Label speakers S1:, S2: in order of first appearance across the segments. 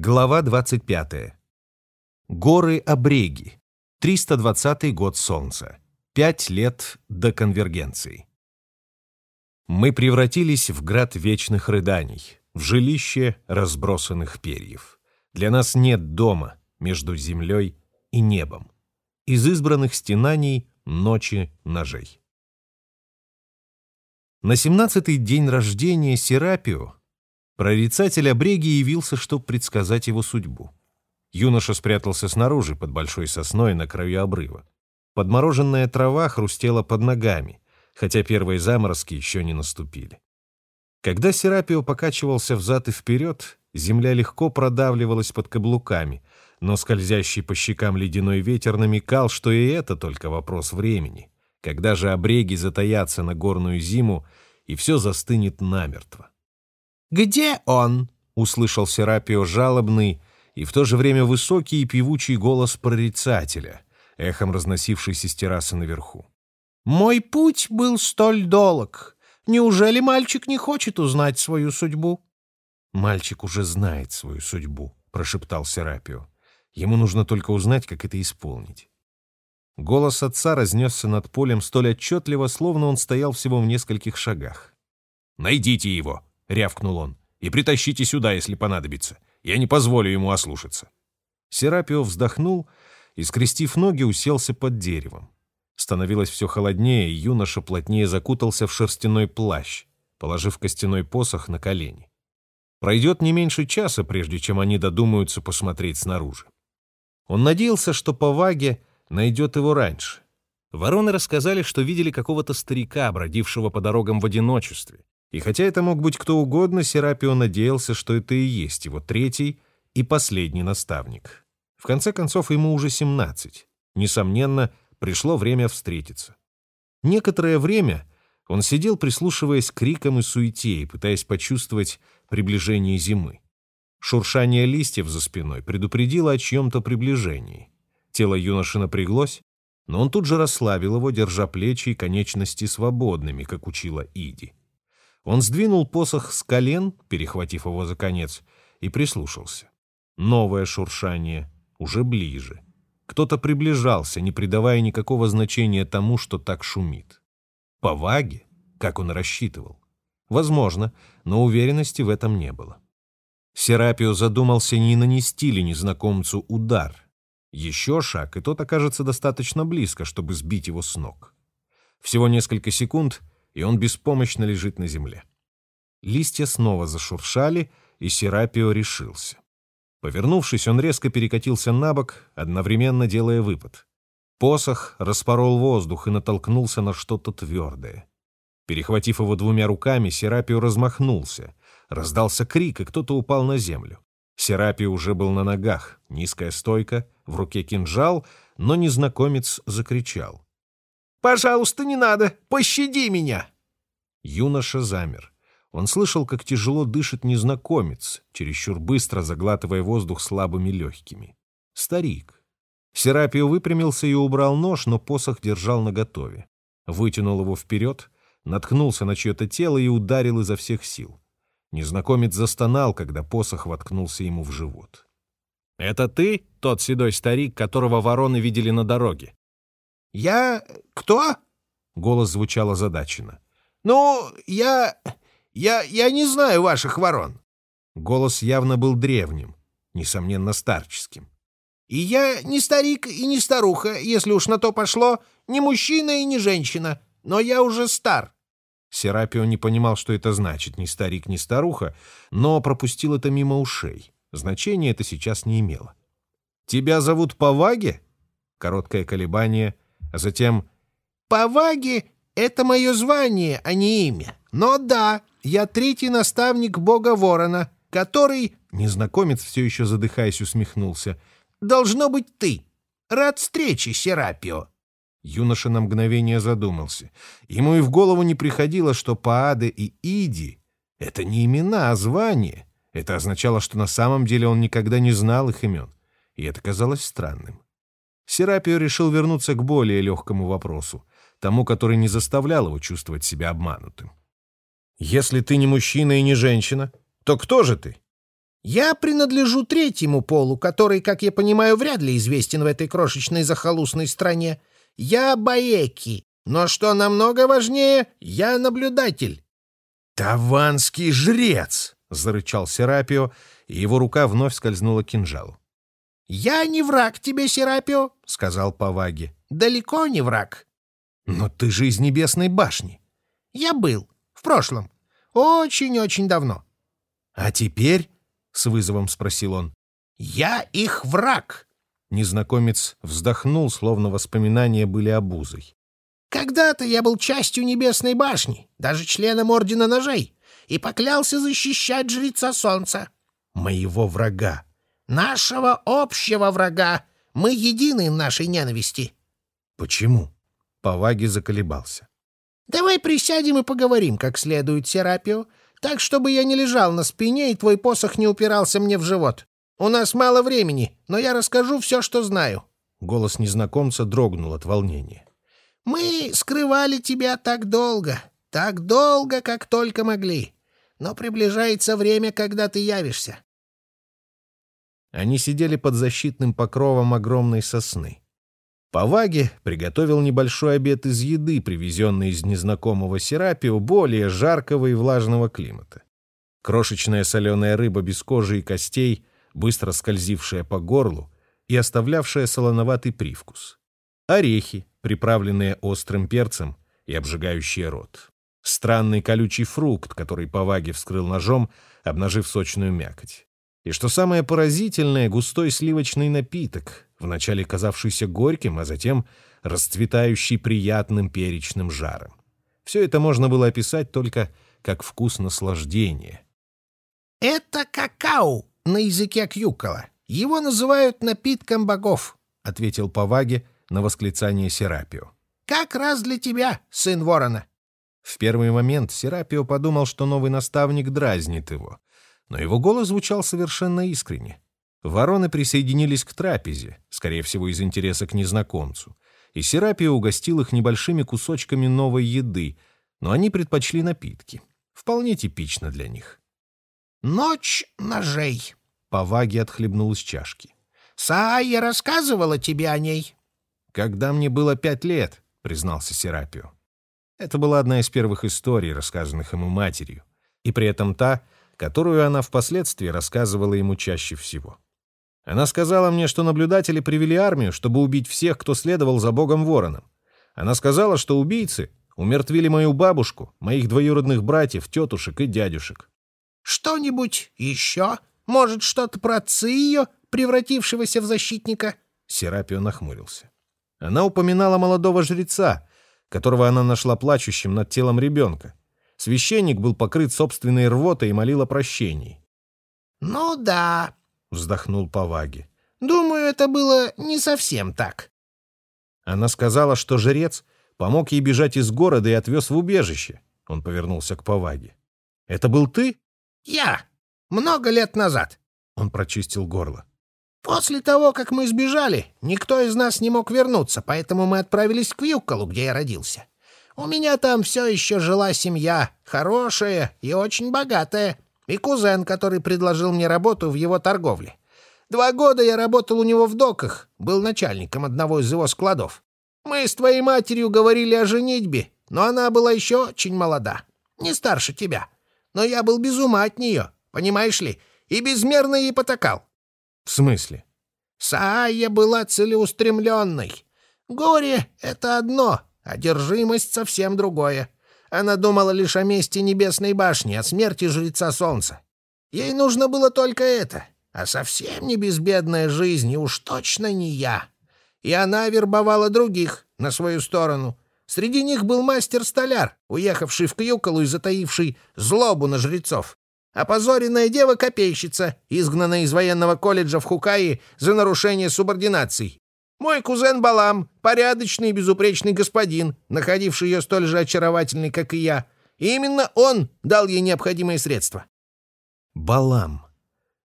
S1: Глава 25. Горы Обреги. 320 год Солнца. Пять лет до конвергенции. Мы превратились в град вечных рыданий, в жилище разбросанных перьев. Для нас нет дома между землей и небом. Из избранных стенаний ночи ножей. На семнадцатый день рождения Серапио Прорицатель Обреги явился, чтобы предсказать его судьбу. Юноша спрятался снаружи, под большой сосной на краю обрыва. Подмороженная трава хрустела под ногами, хотя первые заморозки еще не наступили. Когда Серапио покачивался взад и вперед, земля легко продавливалась под каблуками, но скользящий по щекам ледяной ветер намекал, что и это только вопрос времени, когда же обреги затаятся на горную зиму, и все застынет намертво.
S2: «Где он?»
S1: — услышал Серапио жалобный и в то же время высокий и певучий голос прорицателя, эхом разносившийся с террасы наверху.
S2: «Мой путь был столь долг. Неужели мальчик не хочет узнать свою судьбу?»
S1: «Мальчик уже знает свою судьбу», — прошептал Серапио. «Ему нужно только узнать, как это исполнить». Голос отца разнесся над полем столь отчетливо, словно он стоял всего в нескольких шагах. «Найдите его!» — рявкнул он. «И притащите сюда, если понадобится. Я не позволю ему ослушаться». Серапио вздохнул и, скрестив ноги, уселся под деревом. Становилось все холоднее, и юноша плотнее закутался в шерстяной плащ, положив костяной посох на колени. Пройдет не меньше часа, прежде чем они додумаются посмотреть снаружи. Он надеялся, что по ваге найдет его раньше. Вороны рассказали, что видели какого-то старика, бродившего по дорогам в одиночестве, и хотя это мог быть кто угодно, Серапио надеялся, что это и есть его третий и последний наставник. В конце концов, ему уже 17. Несомненно, пришло время встретиться. Некоторое время он сидел, прислушиваясь к крикам и суете, и пытаясь почувствовать приближение зимы. Шуршание листьев за спиной предупредило о чьем-то приближении. Тело юноши напряглось, но он тут же расслабил его, держа плечи и конечности свободными, как учила Иди. Он сдвинул посох с колен, перехватив его за конец, и прислушался. Новое шуршание, уже ближе. Кто-то приближался, не придавая никакого значения тому, что так шумит. По ваге, как он рассчитывал. Возможно, но уверенности в этом не было. Серапио задумался, не нанести ли незнакомцу удар. Еще шаг, и тот окажется достаточно близко, чтобы сбить его с ног. Всего несколько секунд — и он беспомощно лежит на земле. Листья снова зашуршали, и Серапио решился. Повернувшись, он резко перекатился на бок, одновременно делая выпад. Посох распорол воздух и натолкнулся на что-то твердое. Перехватив его двумя руками, Серапио размахнулся. Раздался крик, и кто-то упал на землю. Серапио уже был на ногах, низкая стойка, в руке кинжал, но незнакомец закричал.
S2: Пожалуйста, не надо! Пощади меня!»
S1: Юноша замер. Он слышал, как тяжело дышит незнакомец, чересчур быстро заглатывая воздух слабыми легкими. Старик. Серапио выпрямился и убрал нож, но посох держал наготове. Вытянул его вперед, наткнулся на чье-то тело и ударил изо всех сил. Незнакомец застонал, когда посох воткнулся ему в живот. «Это ты, тот седой старик, которого вороны видели на дороге?»
S2: «Я... кто?»
S1: — голос звучал озадаченно.
S2: «Ну, я... я... я не знаю ваших ворон».
S1: Голос явно был древним, несомненно, старческим.
S2: «И я не старик и не старуха, если уж на то пошло, не мужчина и не женщина, но я уже стар».
S1: Серапио не понимал, что это значит, ни старик, ни старуха, но пропустил это мимо ушей. Значения это сейчас не имело. «Тебя зовут Поваге?» Короткое колебание — а затем
S2: «Поваги — это мое звание, а не имя. Но да, я третий наставник бога Ворона, который...»
S1: Незнакомец, все еще задыхаясь, усмехнулся.
S2: «Должно быть ты. Рад встрече, Серапио».
S1: Юноша на мгновение задумался. Ему и в голову не приходило, что Пааде и Иди — это не имена, а звания. Это означало, что на самом деле он никогда не знал их имен. И это казалось странным. Серапио решил вернуться к более легкому вопросу, тому, который не заставлял его чувствовать себя обманутым. «Если ты не мужчина и не женщина, то кто же ты?»
S2: Я принадлежу третьему полу, который, как я понимаю, вряд ли известен в этой крошечной захолустной стране. Я Баеки, но что намного важнее, я наблюдатель.
S1: «Таванский жрец!» — зарычал Серапио, и его рука вновь скользнула к кинжалу.
S2: «Я не враг тебе, Серапио», — сказал Паваги. «Далеко не враг».
S1: «Но ты же из Небесной башни».
S2: «Я был. В прошлом. Очень-очень давно».
S1: «А теперь?» — с вызовом спросил он.
S2: «Я их враг».
S1: Незнакомец вздохнул, словно воспоминания были обузой.
S2: Когда-то я был частью Небесной башни, даже членом Ордена Ножей, и поклялся защищать Жреца Солнца.
S1: Моего врага.
S2: Нашего общего врага. Мы едины в нашей ненависти.
S1: Почему? Паваги заколебался.
S2: Давай присядем и поговорим как следует, Серапио, так, чтобы я не лежал на спине и твой посох не упирался мне в живот. У нас мало времени, но я расскажу все, что знаю.
S1: Голос незнакомца дрогнул от волнения.
S2: Мы скрывали тебя так долго, так долго, как только могли. Но приближается время, когда ты явишься.
S1: Они сидели под защитным покровом огромной сосны. Паваги приготовил небольшой обед из еды, привезенной из незнакомого Серапио, более жаркого и влажного климата. Крошечная соленая рыба без кожи и костей, быстро скользившая по горлу и оставлявшая солоноватый привкус. Орехи, приправленные острым перцем и обжигающие рот. Странный колючий фрукт, который Паваги вскрыл ножом, обнажив сочную мякоть. И что самое поразительное, густой сливочный напиток, вначале казавшийся горьким, а затем расцветающий приятным перечным жаром. Все это можно было описать только как вкус наслаждения.
S2: «Это какао на языке кьюкола. Его называют напитком богов», — ответил Паваги, — на восклицание Серапио. «Как раз для тебя, сын ворона!»
S1: В первый момент Серапио подумал, что новый наставник дразнит его, но его голос звучал совершенно искренне. Вороны присоединились к трапезе, скорее всего, из интереса к незнакомцу, и Серапио угостил их небольшими кусочками новой еды, но они предпочли напитки. Вполне типично для них.
S2: «Ночь ножей», —
S1: Паваги отхлебнул из чашки.
S2: «Саая рассказывала тебе о ней?»
S1: «Когда мне было пять лет», — признался Серапио. Это была одна из первых историй, рассказанных ему матерью, и при этом та, которую она впоследствии рассказывала ему чаще всего. Она сказала мне, что наблюдатели привели армию, чтобы убить всех, кто следовал за богом Вороном. Она сказала, что убийцы умертвили мою бабушку, моих двоюродных братьев, тетушек и дядюшек.
S2: «Что-нибудь еще? Может, что-то про отца ее, превратившегося в защитника?»
S1: Серапио нахмурился. Она упоминала молодого жреца, которого она нашла плачущим над телом ребенка. Священник был покрыт собственной рвотой и молил о прощении.
S2: «Ну да», — вздохнул Паваги. «Думаю, это было не совсем так».
S1: Она сказала, что жрец помог ей бежать из города и отвез в убежище. Он повернулся к Паваге. «Это был ты?»
S2: «Я. Много лет назад».
S1: Он прочистил горло.
S2: После того, как мы сбежали, никто из нас не мог вернуться, поэтому мы отправились к Вьюколу, где я родился. У меня там все еще жила семья, хорошая и очень богатая, и кузен, который предложил мне работу в его торговле. Два года я работал у него в доках, был начальником одного из его складов. Мы с твоей матерью говорили о женитьбе, но она была еще очень молода, не старше тебя. Но я был без ума от нее, понимаешь ли, и безмерно ей потакал.
S1: «В смысле?»
S2: «Саая была целеустремленной. Горе — это одно, одержимость — совсем другое. Она думала лишь о месте Небесной башни, о смерти Жреца Солнца. Ей нужно было только это, а совсем не безбедная жизнь, и уж точно не я. И она вербовала других на свою сторону. Среди них был мастер-столяр, уехавший в Кьюколу и затаивший злобу на жрецов. Опозоренная дева-копейщица, изгнанная из военного колледжа в Хукаи за нарушение субординаций. Мой кузен Балам, порядочный и безупречный господин, находивший ее столь же очаровательной, как и я. И именно он дал ей необходимые средства.
S1: Балам.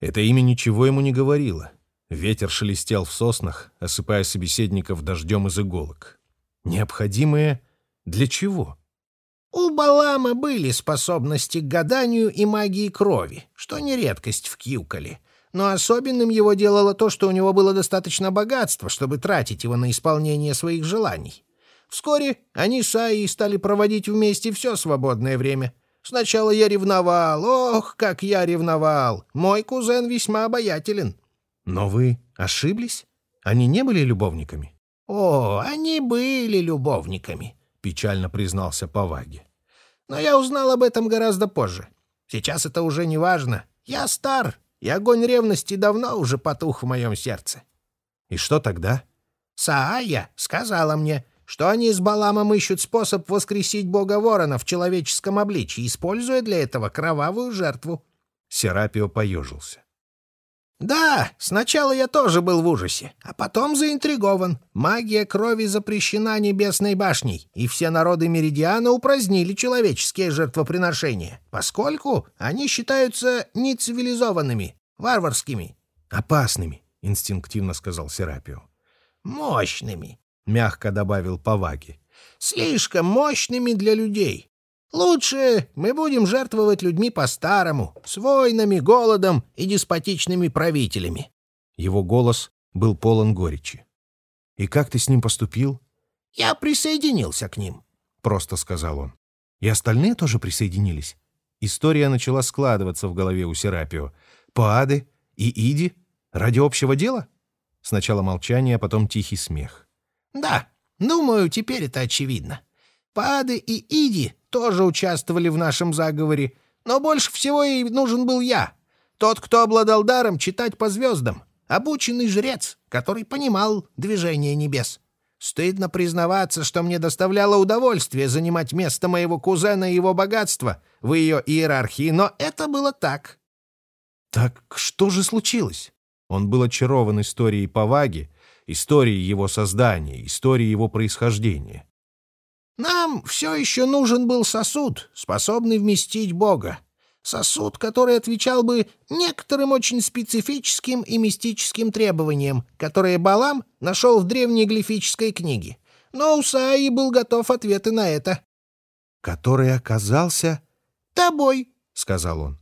S1: Это имя ничего ему не говорило. Ветер шелестел в соснах, осыпая собеседников дождем из иголок. Необходимые для чего?
S2: У Балама были способности к гаданию и магии крови, что не редкость в Кьюколе. Но особенным его делало то, что у него было достаточно богатства, чтобы тратить его на исполнение своих желаний. Вскоре они с Аей стали проводить вместе все свободное время. Сначала я ревновал, ох, как я ревновал. Мой кузен весьма обаятелен.
S1: Но вы ошиблись? Они не были любовниками?
S2: О, они были любовниками, печально признался Поваги. Но я узнал об этом гораздо позже. Сейчас это уже не важно. Я стар, и огонь ревности давно уже потух в моем сердце.
S1: И что тогда?
S2: Саая сказала мне, что они с Баламом ищут способ воскресить бога ворона в человеческом обличии, используя для этого кровавую жертву.
S1: Серапио поежился.
S2: «Да, сначала я тоже был в ужасе, а потом заинтригован. Магия крови запрещена Небесной башней, и все народы Меридиана упразднили человеческие жертвоприношения, поскольку они считаются нецивилизованными, варварскими».
S1: «Опасными», — инстинктивно сказал Серапио.
S2: «Мощными», —
S1: мягко добавил Паваги.
S2: «Слишком мощными для людей. Лучше мы будем жертвовать людьми по-старому, с войнами, голодом и деспотичными правителями».
S1: Его голос был полон горечи. «И как ты с ним поступил?»
S2: «Я присоединился к ним», —
S1: просто сказал он. «И остальные тоже присоединились?» История начала складываться в голове у Серапио. «Паады и Иди? Ради общего дела?» Сначала молчание, а потом тихий смех.
S2: «Да, думаю, теперь это очевидно. Паады и Иди тоже участвовали в нашем заговоре, но больше всего ей нужен был я, тот, кто обладал даром читать по звездам, обученный жрец, который понимал движение небес. Стыдно признаваться, что мне доставляло удовольствие занимать место моего кузена и его богатства в ее иерархии, но это было так.
S1: Так что же случилось? Он был очарован историей Паваги, историей его создания, историей его происхождения.
S2: Нам все еще нужен был сосуд, способный вместить Бога. Сосуд, который отвечал бы некоторым очень специфическим и мистическим требованиям, которые Балам нашел в древней глифической книге. Но Усаи был готов ответы на это.
S1: «Который оказался...»
S2: «Тобой», —
S1: сказал он.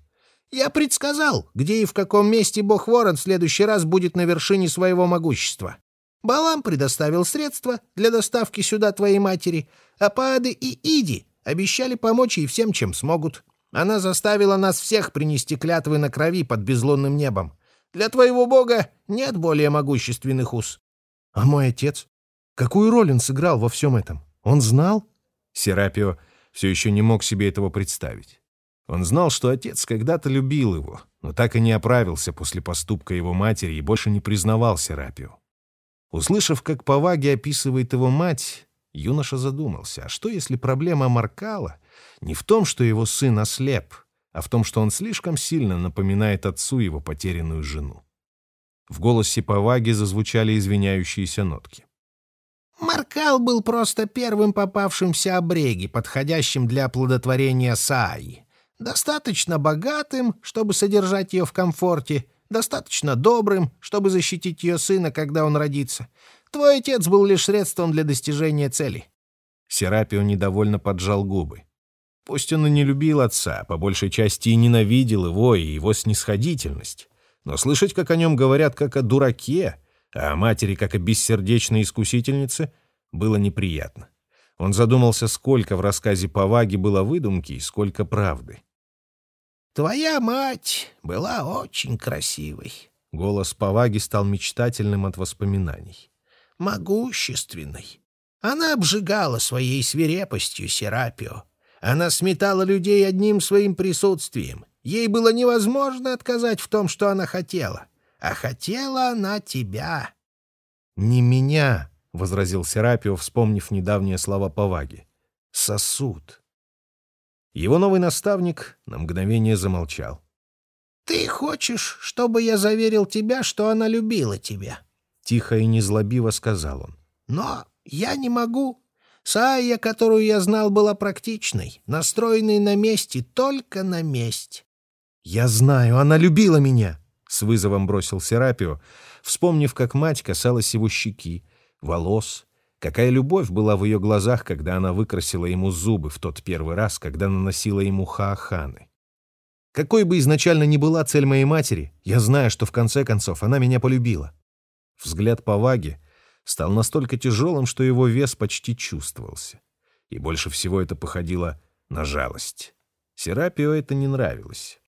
S2: «Я предсказал, где и в каком месте Бог-Ворон в следующий раз будет на вершине своего могущества. Балам предоставил средства для доставки сюда твоей матери, а Паады и Иди обещали помочь ей всем, чем смогут. Она заставила нас всех принести клятвы на крови под безлунным небом. Для твоего бога нет более могущественных уз.
S1: А мой отец? Какую роль он сыграл во всем этом? Он знал? Серапио все еще не мог себе этого представить. Он знал, что отец когда-то любил его, но так и не оправился после поступка его матери и больше не признавал Серапио. Услышав, как Паваги описывает его мать, юноша задумался, а что если проблема Маркала не в том, что его сын ослеп, а в том, что он слишком сильно напоминает отцу его потерянную жену? В голосе Паваги зазвучали извиняющиеся нотки.
S2: Маркал был просто первым попавшимся обреги, подходящим для оплодотворения Сааи. Достаточно богатым, чтобы содержать ее в комфорте, достаточно добрым, чтобы защитить ее сына, когда он родится. Твой отец был лишь средством для достижения цели».
S1: Серапио недовольно поджал губы. Пусть он и не любил отца, по большей части и ненавидел его и его снисходительность, но слышать, как о нем говорят, как о дураке, а о матери, как о бессердечной искусительнице, было неприятно. Он задумался, сколько в рассказе Паваги было выдумки и сколько правды.
S2: «Твоя мать была очень красивой».
S1: Голос Паваги стал мечтательным от воспоминаний.
S2: «Могущественной. Она обжигала своей свирепостью Серапио. Она сметала людей одним своим присутствием. Ей было невозможно отказать в том, что она хотела. А хотела она тебя».
S1: «Не меня», — возразил Серапио, вспомнив недавние слова Паваги. «Сосуд». Его новый наставник на мгновение замолчал.
S2: «Ты хочешь, чтобы я заверил тебя, что она любила тебя?»
S1: Тихо и незлобиво сказал он.
S2: «Но я не могу. Сая, которую я знал, была практичной, настроенной на месте, только на месть».
S1: «Я знаю, она любила меня!» — с вызовом бросил Серапио, вспомнив, как мать касалась его щеки, волос, Какая любовь была в ее глазах, когда она выкрасила ему зубы в тот первый раз, когда наносила ему хааханы. Какой бы изначально ни была цель моей матери, я знаю, что в конце концов она меня полюбила. Взгляд Поваги стал настолько тяжелым, что его вес почти чувствовался. И больше всего это походило на жалость. Серапио это не нравилось.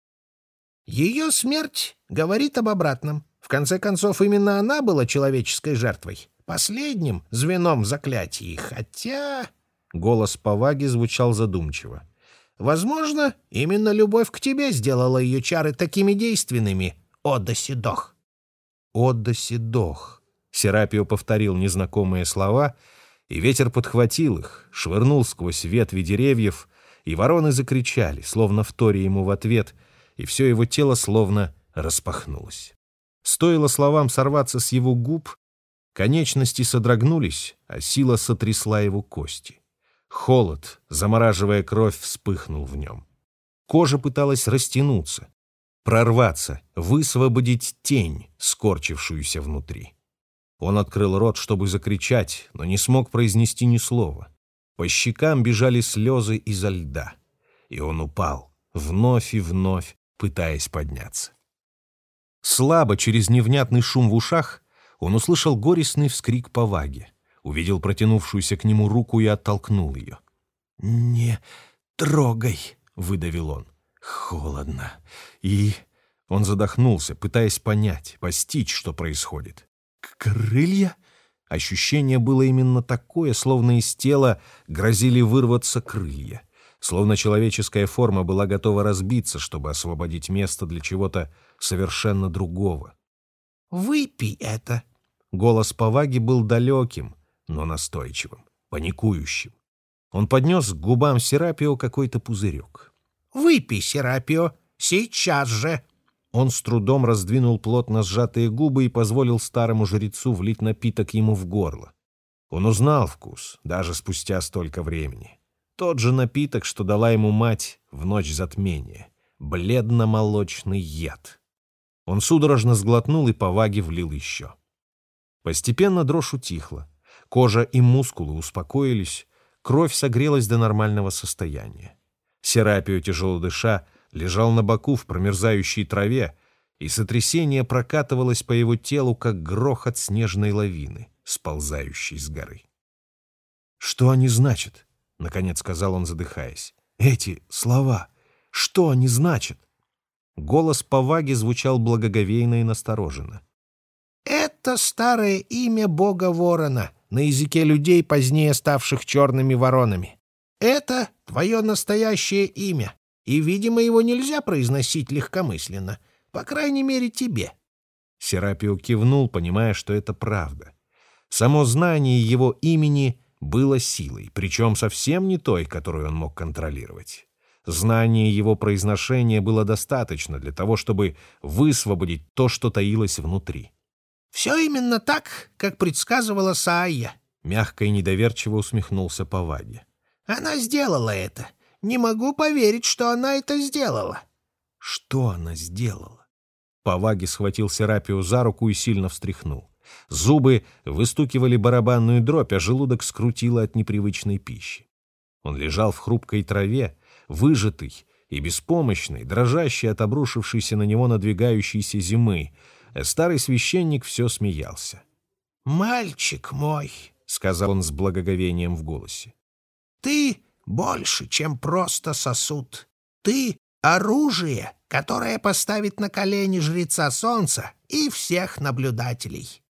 S2: Ее смерть говорит об обратном. В конце концов, именно она была человеческой жертвой, последним звеном в заклятии, хотя...
S1: Голос Поваги звучал задумчиво.
S2: Возможно, именно любовь к тебе сделала ее чары такими действенными, Ода Сидох.
S1: Ода Сидох. Серапио повторил незнакомые слова, и ветер подхватил их, швырнул сквозь ветви деревьев, и вороны закричали, словно вторя ему в ответ, и все его тело словно распахнулось. Стоило словам сорваться с его губ, конечности содрогнулись, а сила сотрясла его кости. Холод, замораживая кровь, вспыхнул в нем. Кожа пыталась растянуться, прорваться, высвободить тень, скорчившуюся внутри. Он открыл рот, чтобы закричать, но не смог произнести ни слова. По щекам бежали слезы изо льда. И он упал, вновь и вновь, пытаясь подняться. Слабо, через невнятный шум в ушах, он услышал горестный вскрик по ваге, увидел протянувшуюся к нему руку и оттолкнул ее. «Не трогай!» — выдавил он. «Холодно. И...» Он задохнулся, пытаясь понять, постичь, что происходит. «Крылья?» Ощущение было именно такое, словно из тела грозили вырваться крылья. Словно человеческая форма была готова разбиться, чтобы освободить место для чего-то совершенно другого.
S2: «Выпей это!»
S1: Голос Поваги был далеким, но настойчивым, паникующим. Он поднес к губам Серапио какой-то пузырек.
S2: «Выпей, Серапио, сейчас же!»
S1: Он с трудом раздвинул плотно сжатые губы и позволил старому жрецу влить напиток ему в горло. Он узнал вкус, даже спустя столько времени. Тот же напиток, что дала ему мать в ночь затмения. Бледно-молочный яд. Он судорожно сглотнул и по ваге влил еще. Постепенно дрожь утихла. Кожа и мускулы успокоились, кровь согрелась до нормального состояния. Серапио, тяжело дыша, лежал на боку в промерзающей траве, и сотрясение прокатывалось по его телу, как грохот снежной лавины, сползающей с горы. «Что они значат?» — наконец сказал он, задыхаясь. «Эти слова, что они значат?» Голос Поваги звучал благоговейно и настороженно.
S2: «Это старое имя бога Ворона, на языке людей, позднее ставших черными воронами. Это твое настоящее имя, и, видимо, его нельзя произносить легкомысленно, по крайней мере, тебе».
S1: Серапио кивнул, понимая, что это правда. Само знание его имени было силой, причем совсем не той, которую он мог контролировать. Знание его произношения было достаточно для того, чтобы высвободить то, что таилось внутри.
S2: «Все именно так, как предсказывала Саая», —
S1: мягко и недоверчиво усмехнулся Паваги.
S2: «Она сделала это. Не могу поверить, что она это сделала».
S1: «Что она сделала?» Паваги схватил Серапию за руку и сильно встряхнул. Зубы выстукивали барабанную дробь, а желудок скрутило от непривычной пищи. Он лежал в хрупкой траве, выжатый и беспомощный, дрожащий от обрушившейся на него надвигающейся зимы, а старый священник все смеялся.
S2: «Мальчик мой», — сказал он с благоговением в голосе, — «ты больше, чем просто сосуд. Ты — оружие, которое поставит на колени жреца солнца и всех наблюдателей.